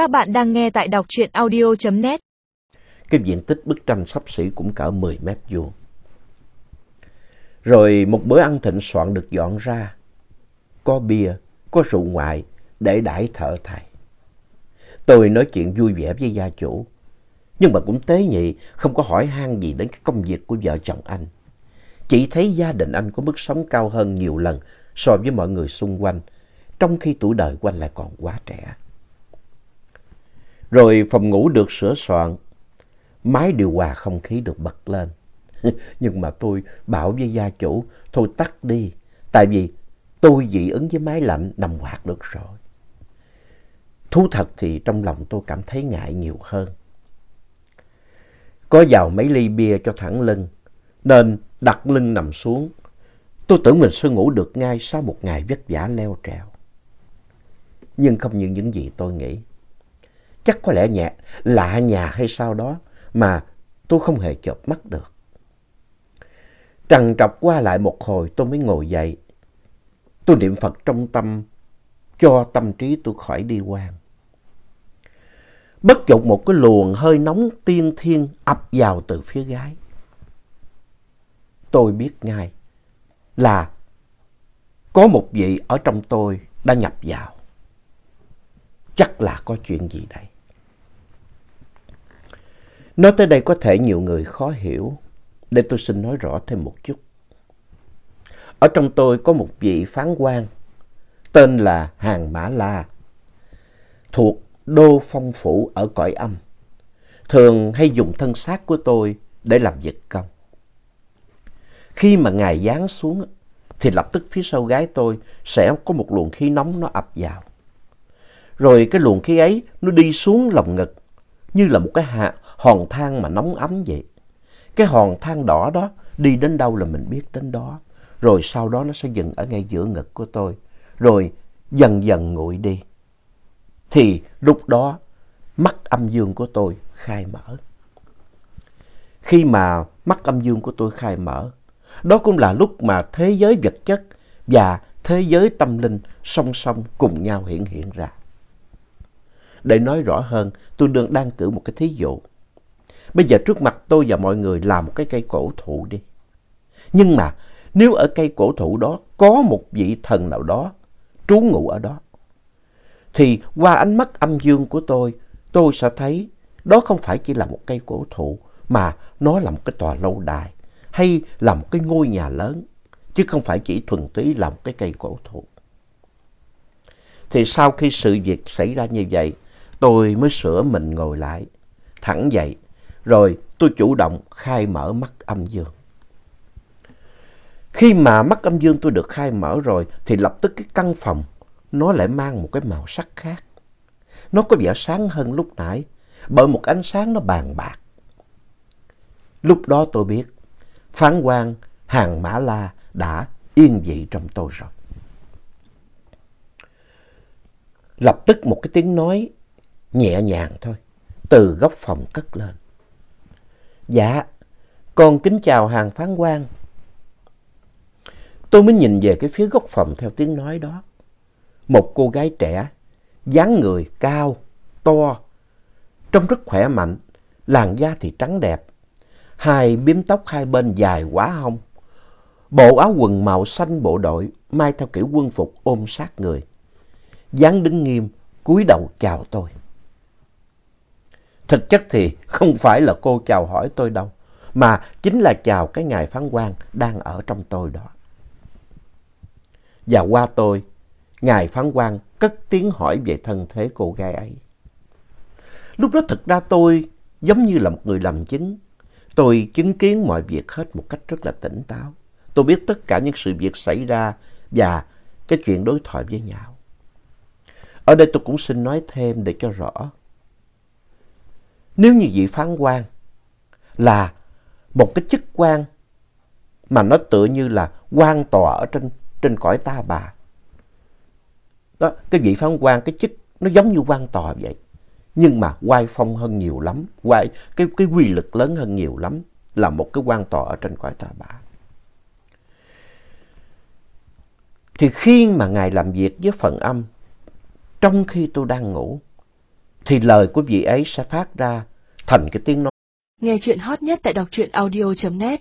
Các bạn đang nghe tại đọc truyện audio.net. Cái diện tích bức tranh sắp xỉ cũng cỡ 10 mét vuông. Rồi một bữa ăn thịnh soạn được dọn ra. Có bia, có rượu ngoại để đãi thợ thầy. Tôi nói chuyện vui vẻ với gia chủ. Nhưng mà cũng tế nhị, không có hỏi han gì đến cái công việc của vợ chồng anh. Chỉ thấy gia đình anh có mức sống cao hơn nhiều lần so với mọi người xung quanh, trong khi tuổi đời của anh lại còn quá trẻ. Rồi phòng ngủ được sửa soạn, máy điều hòa không khí được bật lên. Nhưng mà tôi bảo với gia chủ, thôi tắt đi, tại vì tôi dị ứng với máy lạnh nằm hoạt được rồi. Thú thật thì trong lòng tôi cảm thấy ngại nhiều hơn. Có vào mấy ly bia cho thẳng lưng, nên đặt lưng nằm xuống. Tôi tưởng mình sẽ ngủ được ngay sau một ngày vất vả leo trèo. Nhưng không như những gì tôi nghĩ. Chắc có lẽ nhẹ, lạ nhà hay sao đó mà tôi không hề chợp mắt được. Trằn trọc qua lại một hồi tôi mới ngồi dậy. Tôi niệm Phật trong tâm, cho tâm trí tôi khỏi đi quan. Bất chợt một cái luồng hơi nóng tiên thiên ập vào từ phía gái. Tôi biết ngay là có một vị ở trong tôi đã nhập vào. Chắc là có chuyện gì đây. Nói tới đây có thể nhiều người khó hiểu, để tôi xin nói rõ thêm một chút. Ở trong tôi có một vị phán quan tên là Hàng Mã La, thuộc Đô Phong Phủ ở cõi âm, thường hay dùng thân xác của tôi để làm việc công. Khi mà Ngài giáng xuống thì lập tức phía sau gái tôi sẽ có một luồng khí nóng nó ập vào. Rồi cái luồng khí ấy nó đi xuống lòng ngực như là một cái hạ, hòn than mà nóng ấm vậy. Cái hòn than đỏ đó đi đến đâu là mình biết đến đó. Rồi sau đó nó sẽ dừng ở ngay giữa ngực của tôi. Rồi dần dần nguội đi. Thì lúc đó mắt âm dương của tôi khai mở. Khi mà mắt âm dương của tôi khai mở, đó cũng là lúc mà thế giới vật chất và thế giới tâm linh song song cùng nhau hiện hiện ra. Để nói rõ hơn, tôi đang, đang cử một cái thí dụ. Bây giờ trước mặt tôi và mọi người là một cái cây cổ thụ đi. Nhưng mà nếu ở cây cổ thụ đó có một vị thần nào đó trú ngụ ở đó, thì qua ánh mắt âm dương của tôi, tôi sẽ thấy đó không phải chỉ là một cây cổ thụ, mà nó là một cái tòa lâu đài, hay là một cái ngôi nhà lớn, chứ không phải chỉ thuần túy là một cái cây cổ thụ. Thì sau khi sự việc xảy ra như vậy, tôi mới sửa mình ngồi lại, thẳng dậy, rồi tôi chủ động khai mở mắt âm dương. Khi mà mắt âm dương tôi được khai mở rồi thì lập tức cái căn phòng nó lại mang một cái màu sắc khác. Nó có vẻ sáng hơn lúc nãy bởi một ánh sáng nó bàn bạc. Lúc đó tôi biết phán quan hàng Mã La đã yên vị trong tôi rồi. Lập tức một cái tiếng nói nhẹ nhàng thôi, từ góc phòng cất lên. Dạ, con kính chào hàng phán quan. Tôi mới nhìn về cái phía góc phòng theo tiếng nói đó. Một cô gái trẻ, dáng người cao, to, trông rất khỏe mạnh, làn da thì trắng đẹp. Hai biếm tóc hai bên dài quá hông. Bộ áo quần màu xanh bộ đội, may theo kiểu quân phục ôm sát người. dáng đứng nghiêm, cúi đầu chào tôi. Thực chất thì không phải là cô chào hỏi tôi đâu, mà chính là chào cái ngài phán quan đang ở trong tôi đó. Và qua tôi, ngài phán quan cất tiếng hỏi về thân thế cô gái ấy. Lúc đó thực ra tôi giống như là một người làm chứng. Tôi chứng kiến mọi việc hết một cách rất là tỉnh táo. Tôi biết tất cả những sự việc xảy ra và cái chuyện đối thoại với nhau. Ở đây tôi cũng xin nói thêm để cho rõ. Nếu như vị phán quan là một cái chức quan mà nó tựa như là quan tòa ở trên, trên cõi ta bà. Đó, cái vị phán quan, cái chức nó giống như quan tòa vậy. Nhưng mà quay phong hơn nhiều lắm, quay cái, cái quy lực lớn hơn nhiều lắm là một cái quan tòa ở trên cõi ta bà. Thì khi mà Ngài làm việc với phần âm, trong khi tôi đang ngủ, thì lời của vị ấy sẽ phát ra thành cái tiếng nói. Nghe chuyện hot nhất tại đọc truyện audio.net